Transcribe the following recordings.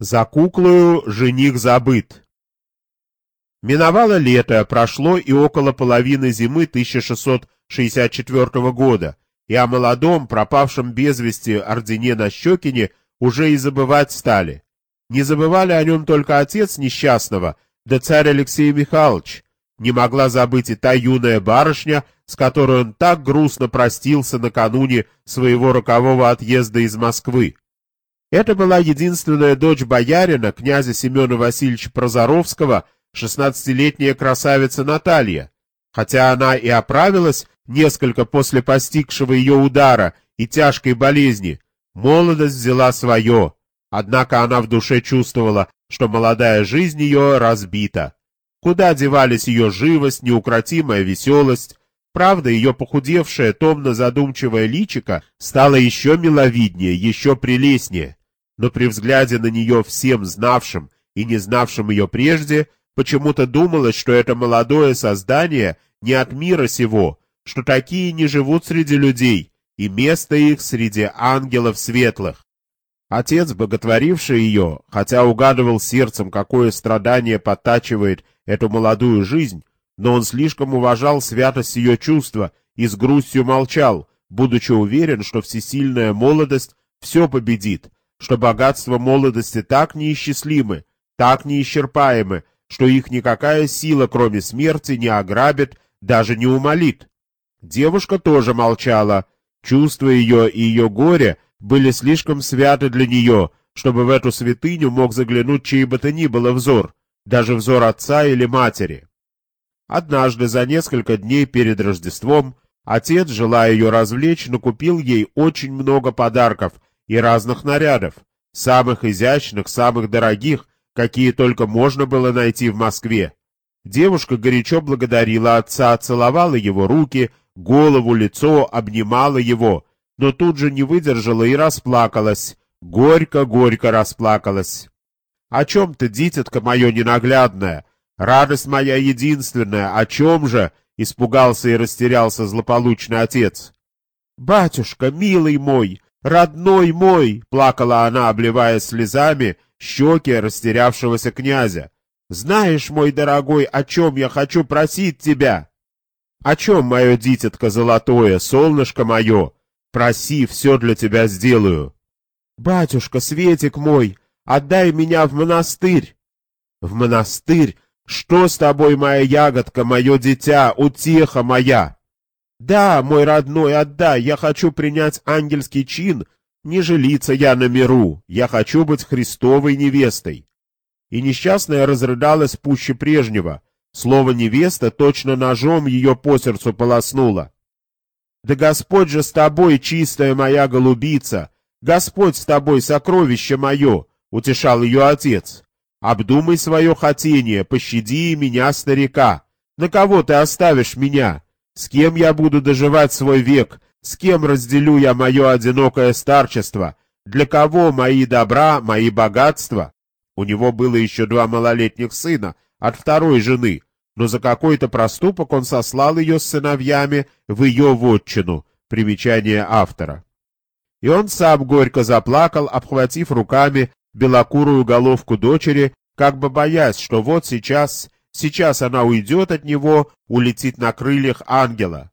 За куклою жених забыт. Миновало лето, прошло и около половины зимы 1664 года, и о молодом, пропавшем без вести Ордене на Щекине уже и забывать стали. Не забывали о нем только отец несчастного, да царь Алексей Михайлович. Не могла забыть и та юная барышня, с которой он так грустно простился накануне своего рокового отъезда из Москвы. Это была единственная дочь боярина, князя Семена Васильевича Прозоровского, шестнадцатилетняя красавица Наталья. Хотя она и оправилась несколько после постигшего ее удара и тяжкой болезни, молодость взяла свое, однако она в душе чувствовала, что молодая жизнь ее разбита. Куда девались ее живость, неукротимая веселость, Правда, ее похудевшее, томно-задумчивое личико стало еще миловиднее, еще прелестнее, но при взгляде на нее всем знавшим и не знавшим ее прежде, почему-то думалось, что это молодое создание не от мира сего, что такие не живут среди людей, и место их среди ангелов светлых. Отец, боготворивший ее, хотя угадывал сердцем, какое страдание подтачивает эту молодую жизнь, но он слишком уважал святость ее чувства и с грустью молчал, будучи уверен, что всесильная молодость все победит, что богатства молодости так неисчислимы, так неисчерпаемы, что их никакая сила, кроме смерти, не ограбит, даже не умолит. Девушка тоже молчала. Чувства ее и ее горе были слишком святы для нее, чтобы в эту святыню мог заглянуть чей бы то ни было взор, даже взор отца или матери. Однажды, за несколько дней перед Рождеством, отец, желая ее развлечь, накупил ей очень много подарков и разных нарядов, самых изящных, самых дорогих, какие только можно было найти в Москве. Девушка горячо благодарила отца, целовала его руки, голову, лицо, обнимала его, но тут же не выдержала и расплакалась, горько-горько расплакалась. — О чем ты, дитятка мое ненаглядное? Радость моя единственная, о чем же? — испугался и растерялся злополучный отец. — Батюшка, милый мой, родной мой! — плакала она, обливая слезами щеки растерявшегося князя. — Знаешь, мой дорогой, о чем я хочу просить тебя? — О чем, мое дитятко золотое, солнышко мое? Проси, все для тебя сделаю. — Батюшка, Светик мой, отдай меня в монастырь. — В монастырь? Что с тобой, моя ягодка, мое дитя, утеха моя? Да, мой родной, отдай, я хочу принять ангельский чин, не желиться я на миру, я хочу быть Христовой невестой. И несчастная разрыдалась пуще прежнего, слово «невеста» точно ножом ее по сердцу полоснуло. Да Господь же с тобой, чистая моя голубица, Господь с тобой, сокровище мое, утешал ее отец. Обдумай свое хотение, пощади меня, старика. На кого ты оставишь меня? С кем я буду доживать свой век? С кем разделю я мое одинокое старчество? Для кого мои добра, мои богатства? У него было еще два малолетних сына от второй жены, но за какой-то проступок он сослал ее с сыновьями в ее вотчину. Примечание автора. И он сам горько заплакал, обхватив руками белокурую головку дочери, как бы боясь, что вот сейчас, сейчас она уйдет от него, улетит на крыльях ангела.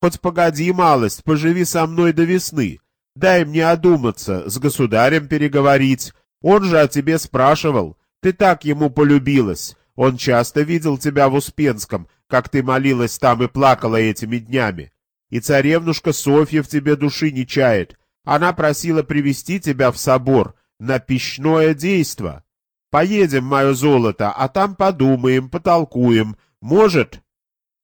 Хоть погоди, малость, поживи со мной до весны, дай мне одуматься, с государем переговорить. Он же о тебе спрашивал, ты так ему полюбилась. Он часто видел тебя в Успенском, как ты молилась там и плакала этими днями. И царевнушка Софья в тебе души не чает. Она просила привести тебя в собор, на пищное действо. Поедем, мое золото, а там подумаем, потолкуем. Может,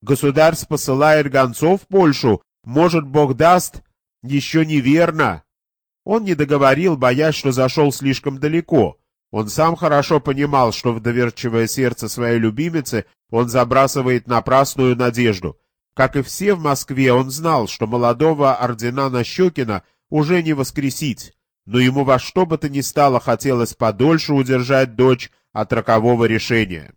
государь посылает гонцов в Польшу, может, Бог даст, еще неверно. Он не договорил, боясь, что зашел слишком далеко. Он сам хорошо понимал, что в доверчивое сердце своей любимицы он забрасывает напрасную надежду. Как и все в Москве, он знал, что молодого ордена Нащекина уже не воскресить но ему во что бы то ни стало хотелось подольше удержать дочь от рокового решения.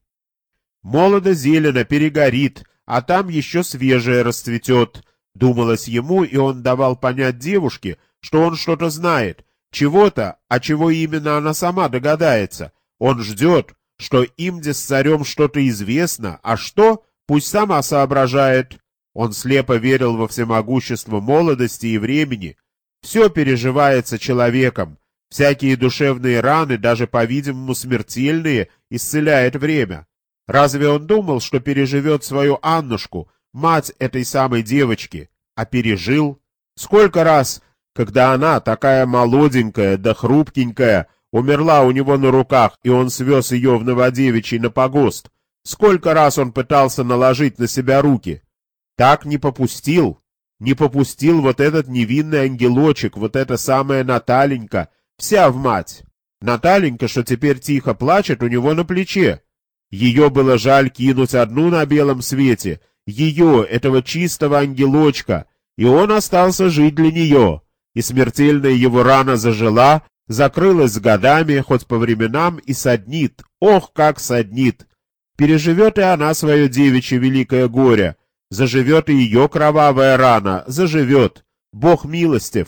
Молодо зелено перегорит, а там еще свежее расцветет, думалось ему, и он давал понять девушке, что он что-то знает, чего-то, а чего именно она сама догадается. Он ждет, что им с царем что-то известно, а что, пусть сама соображает. Он слепо верил во всемогущество молодости и времени. Все переживается человеком. Всякие душевные раны, даже, по-видимому, смертельные, исцеляет время. Разве он думал, что переживет свою Аннушку, мать этой самой девочки? А пережил? Сколько раз, когда она, такая молоденькая да хрупкенькая, умерла у него на руках, и он свез ее в Новодевичий на погост, сколько раз он пытался наложить на себя руки, так не попустил. Не попустил вот этот невинный ангелочек, вот эта самая Наталенька, вся в мать. Наталенька, что теперь тихо плачет у него на плече. Ее было жаль кинуть одну на белом свете, ее, этого чистого ангелочка, и он остался жить для нее. И смертельная его рана зажила, закрылась с годами, хоть по временам и саднит. Ох, как саднит! Переживет и она свое девичье великое горе, Заживет и ее кровавая рана, заживет. Бог милостив.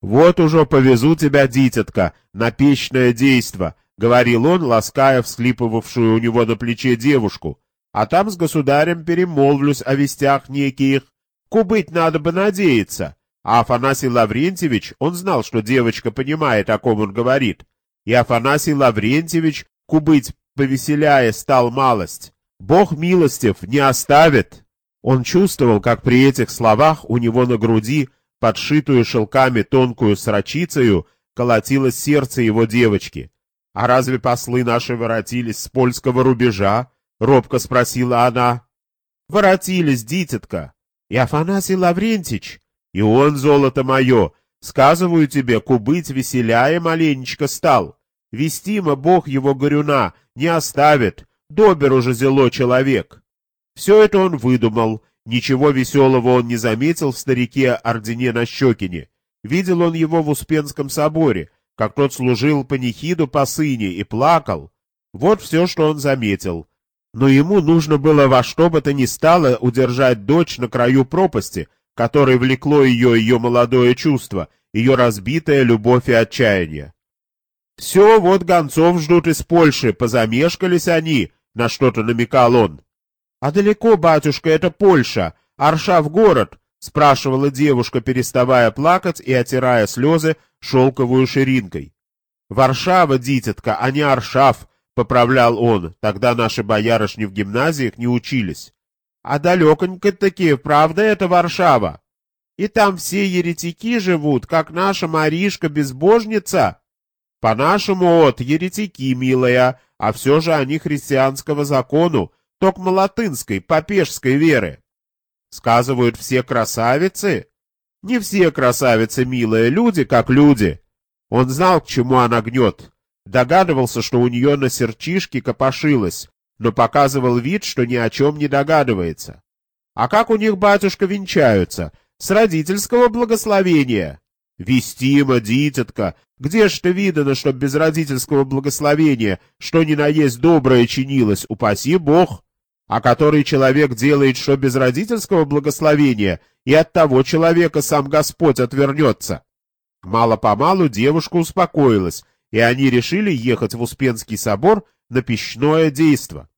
Вот уже повезу тебя, дитятка, на печное действо, — говорил он, лаская всхлипывавшую у него на плече девушку. А там с государем перемолвлюсь о вестях неких. Кубыть надо бы надеяться. А Афанасий Лаврентьевич, он знал, что девочка понимает, о ком он говорит. И Афанасий Лаврентьевич, кубыть повеселяя, стал малость. Бог милостив, не оставит. Он чувствовал, как при этих словах у него на груди, подшитую шелками тонкую срочицею, колотилось сердце его девочки. — А разве послы наши воротились с польского рубежа? — робко спросила она. — Воротились, дитятка. И Афанасий Лаврентич, и он, золото мое, сказываю тебе, кубыть веселяя маленечко стал. Вестимо Бог его горюна не оставит, добер уже зело человек. Все это он выдумал, ничего веселого он не заметил в старике Ордене на Щекине. Видел он его в Успенском соборе, как тот служил панихиду по сыне и плакал. Вот все, что он заметил. Но ему нужно было во что бы то ни стало удержать дочь на краю пропасти, которой влекло ее ее молодое чувство, ее разбитая любовь и отчаяние. «Все, вот гонцов ждут из Польши, позамешкались они», — на что-то намекал он. — А далеко, батюшка, это Польша, Аршав город? — спрашивала девушка, переставая плакать и отирая слезы шелковую ширинкой. — Варшава, дитятка, а не Аршав, — поправлял он, тогда наши боярышни в гимназиях не учились. — А далеконько-таки, правда это Варшава? И там все еретики живут, как наша Маришка-безбожница? — По-нашему, от, еретики, милая, а все же они христианского закону, токмо латынской, попежской веры. Сказывают все красавицы? Не все красавицы, милые, люди как люди. Он знал, к чему она гнет. Догадывался, что у нее на серчишке копошилось, но показывал вид, что ни о чем не догадывается. А как у них, батюшка, венчаются? С родительского благословения? Вестима, дитятка, где ж ты видано, чтоб без родительского благословения, что ни на есть доброе чинилось, упаси бог? А который человек делает что без родительского благословения, и от того человека сам Господь отвернется. Мало-помалу девушка успокоилась, и они решили ехать в Успенский собор на пищное действо.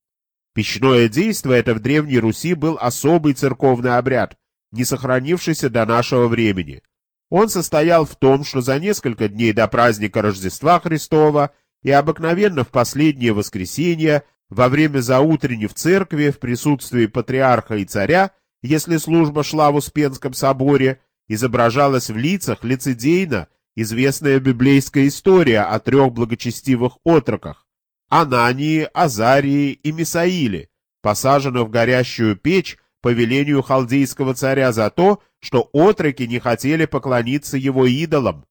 Пищное действо это в Древней Руси был особый церковный обряд, не сохранившийся до нашего времени. Он состоял в том, что за несколько дней до праздника Рождества Христова и обыкновенно в последнее воскресенье во время заутренней в церкви, в присутствии патриарха и царя, если служба шла в Успенском соборе, изображалась в лицах лицедейно известная библейская история о трех благочестивых отроках – Анании, Азарии и Мисаиле, посаженных в горящую печь по велению халдейского царя за то, что отроки не хотели поклониться его идолам.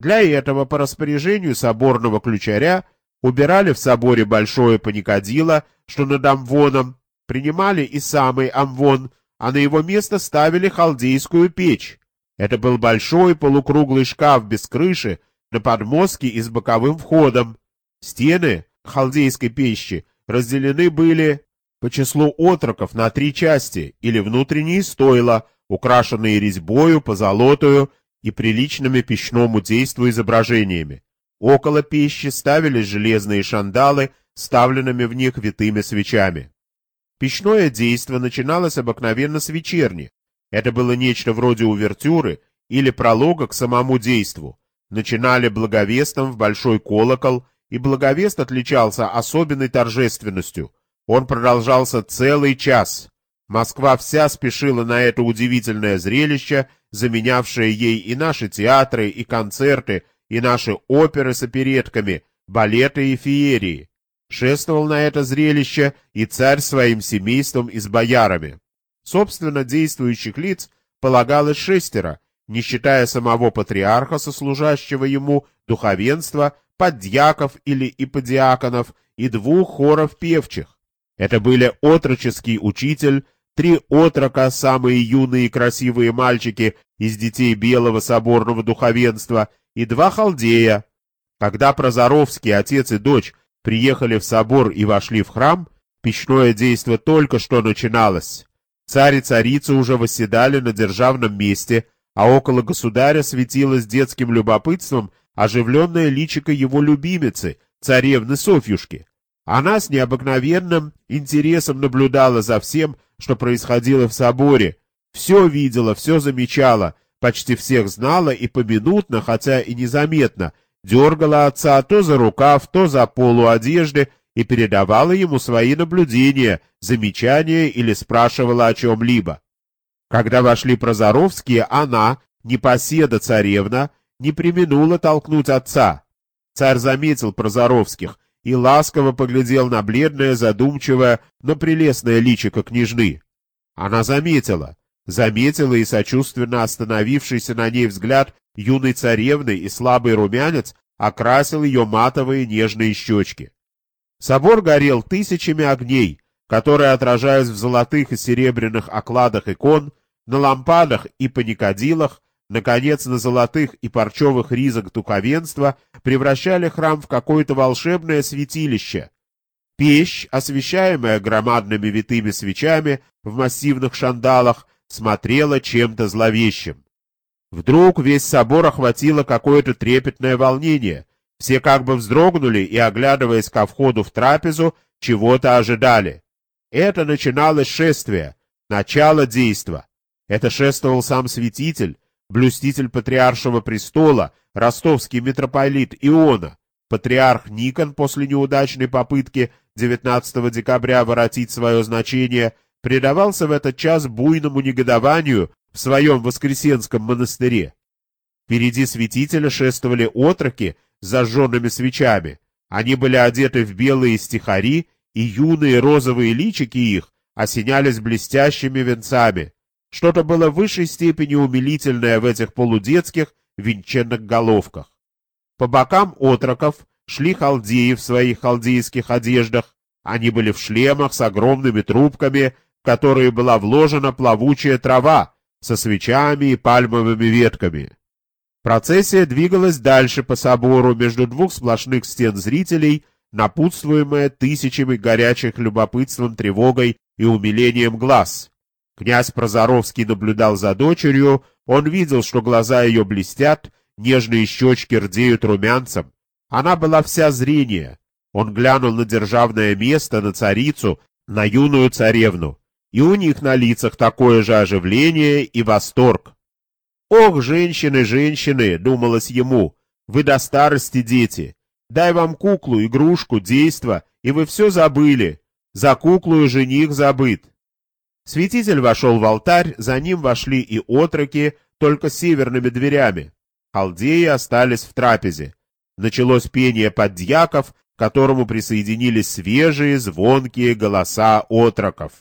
Для этого по распоряжению соборного ключаря убирали в соборе большое паникадило, что над Амвоном, принимали и самый Амвон, а на его место ставили халдейскую печь. Это был большой полукруглый шкаф без крыши, на подмостке и с боковым входом. Стены халдейской печи разделены были по числу отроков на три части или внутренние стойла, украшенные резьбою, позолотую и приличными пищному действу изображениями. Около пищи ставились железные шандалы, ставленными в них витыми свечами. Пищное действо начиналось обыкновенно с вечерни. Это было нечто вроде увертюры или пролога к самому действу. Начинали благовестом в большой колокол, и благовест отличался особенной торжественностью. Он продолжался целый час. Москва вся спешила на это удивительное зрелище, заменявшее ей и наши театры, и концерты, и наши оперы с оперетками, балеты и феерии. Шествовал на это зрелище и царь своим семейством и с боярами. Собственно, действующих лиц полагалось шестеро, не считая самого патриарха, сослужащего ему, духовенства, поддьяков или иподиаконов и двух хоров певчих. Это были отроческий учитель, три отрока, самые юные и красивые мальчики из детей белого соборного духовенства — и два халдея. Когда Прозоровский, отец и дочь, приехали в собор и вошли в храм, печное действо только что начиналось. Царь и царица уже восседали на державном месте, а около государя светилось детским любопытством оживленное личико его любимицы, царевны Софьюшки. Она с необыкновенным интересом наблюдала за всем, что происходило в соборе, все видела, все замечала, почти всех знала и поминутно, хотя и незаметно, дергала отца то за рукав, то за полу одежды и передавала ему свои наблюдения, замечания или спрашивала о чем-либо. Когда вошли Прозоровские, она, непоседа царевна, не применула толкнуть отца. Царь заметил Прозоровских и ласково поглядел на бледное, задумчивое, но прелестное личико княжны. Она заметила, Заметила и сочувственно остановившийся на ней взгляд юной царевны и слабый румянец окрасил ее матовые нежные щечки. Собор горел тысячами огней, которые, отражаясь в золотых и серебряных окладах икон, на лампадах и паникадилах, наконец, на золотых и парчевых ризах духовенства, превращали храм в какое-то волшебное святилище. Печь, освещаемая громадными витыми свечами в массивных шандалах, смотрела чем-то зловещим. Вдруг весь собор охватило какое-то трепетное волнение. Все как бы вздрогнули и, оглядываясь ко входу в трапезу, чего-то ожидали. Это начиналось шествие, начало действа. Это шествовал сам святитель, блюститель патриаршего престола, ростовский митрополит Иона, патриарх Никон после неудачной попытки 19 декабря воротить свое значение предавался в этот час буйному негодованию в своем Воскресенском монастыре. Впереди святителя шествовали отроки с зажженными свечами. Они были одеты в белые стихари, и юные розовые личики их осенялись блестящими венцами. Что-то было в высшей степени умилительное в этих полудетских венченных головках. По бокам отроков шли халдеи в своих халдейских одеждах. Они были в шлемах с огромными трубками, в которые была вложена плавучая трава со свечами и пальмовыми ветками. Процессия двигалась дальше по собору между двух сплошных стен зрителей, напутствуемая тысячами горячих любопытством, тревогой и умилением глаз. Князь Прозоровский наблюдал за дочерью, он видел, что глаза ее блестят, нежные щечки рдеют румянцем. Она была вся зрение. Он глянул на державное место, на царицу, на юную царевну и у них на лицах такое же оживление и восторг. «Ох, женщины, женщины!» — думалось ему. «Вы до старости дети. Дай вам куклу, игрушку, действо, и вы все забыли. За куклу и жених забыт». Святитель вошел в алтарь, за ним вошли и отроки, только северными дверями. Халдеи остались в трапезе. Началось пение поддьяков, к которому присоединились свежие, звонкие голоса отроков.